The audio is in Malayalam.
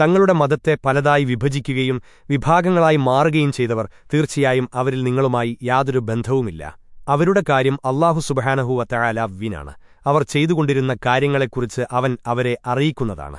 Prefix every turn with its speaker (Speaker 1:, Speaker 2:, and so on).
Speaker 1: തങ്ങളുടെ മതത്തെ പലതായി വിഭജിക്കുകയും വിഭാഗങ്ങളായി മാറുകയും ചെയ്തവർ തീർച്ചയായും അവരിൽ നിങ്ങളുമായി യാതൊരു ബന്ധവുമില്ല. അവരുടെ കാര്യം അള്ളാഹു സുബഹാനഹുവ തയാല വിനാണ്. അവർ ചെയ്തുകൊണ്ടിരുന്ന കാര്യങ്ങളെക്കുറിച്ച് അവൻ അവരെ അറിയിക്കുന്നതാണ്.